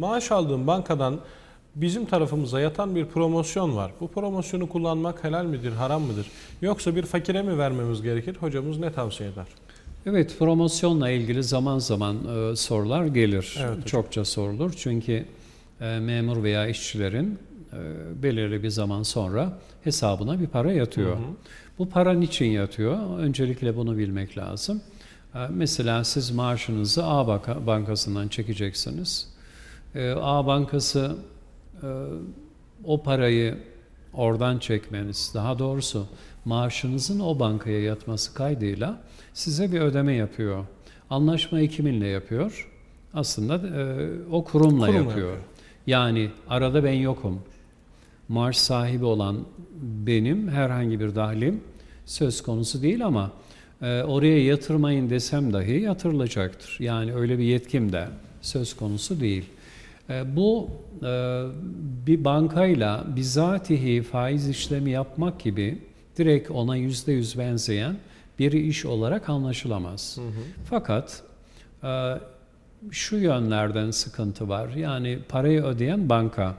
Maaş aldığım bankadan bizim tarafımıza yatan bir promosyon var. Bu promosyonu kullanmak helal midir, haram mıdır? Yoksa bir fakire mi vermemiz gerekir? Hocamız ne tavsiye eder? Evet, promosyonla ilgili zaman zaman e, sorular gelir. Evet. Çokça sorulur. Çünkü e, memur veya işçilerin e, belirli bir zaman sonra hesabına bir para yatıyor. Hı hı. Bu para niçin yatıyor? Öncelikle bunu bilmek lazım. E, mesela siz maaşınızı A banka- bankasından çekeceksiniz. E, A bankası e, o parayı oradan çekmeniz, daha doğrusu maaşınızın o bankaya yatması kaydıyla size bir ödeme yapıyor. Anlaşmayı kiminle yapıyor? Aslında e, o kurumla Kurumla yapıyor. yapıyor. Yani arada ben yokum. Maaş sahibi olan benim herhangi bir dahlim söz konusu değil ama e, oraya yatırmayın desem dahi yatırılacaktır. Yani öyle bir yetkim de söz konusu değil. E, bu e, bir bankayla bizatihi faiz işlemi yapmak gibi direkt ona yüzde yüz benzeyen bir iş olarak anlaşılamaz. Fakat e, şu yönlerden sıkıntı var. Yani parayı ödeyen banka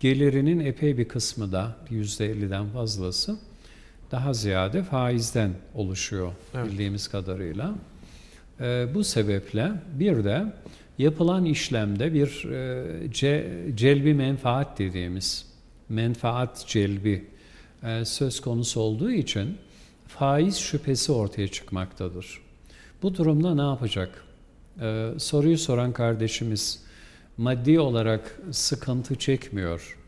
gelirinin epey bir kısmı da %50'den fazlası daha ziyade faizden oluşuyor Evet. bildiğimiz kadarıyla. Ee, bu sebeple bir de yapılan işlemde bir e, ce- celbi menfaat dediğimiz menfaat celbi e, söz konusu olduğu için faiz şüphesi ortaya çıkmaktadır. Bu durumda ne yapacak? Ee, soruyu soran kardeşimiz maddi olarak sıkıntı çekmiyor,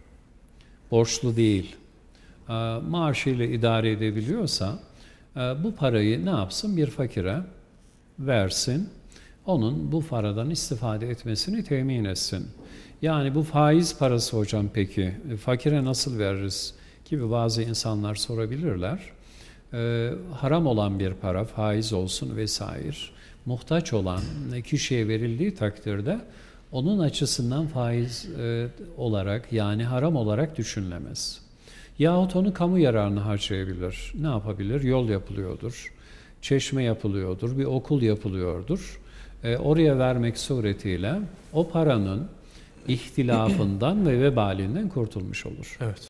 borçlu değil, Ee, maaşıyla idare edebiliyorsa e, bu parayı ne yapsın? Bir fakire versin, onun bu paradan istifade etmesini temin etsin. Yani bu faiz parası hocam peki e, fakire nasıl veririz gibi bazı insanlar sorabilirler. Ee, haram olan bir para, faiz olsun vesaire, muhtaç olan kişiye verildiği takdirde onun açısından faiz e, olarak yani haram olarak düşünülemez. Yahut onu kamu yararına harcayabilir. Ne yapabilir? Yol yapılıyordur, çeşme yapılıyordur, bir okul yapılıyordur. E, oraya vermek suretiyle o paranın ihtilafından ve vebalinden kurtulmuş olur. Evet.